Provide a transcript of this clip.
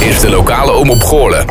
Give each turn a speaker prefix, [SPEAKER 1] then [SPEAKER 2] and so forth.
[SPEAKER 1] Is de lokale omroep Goorlen.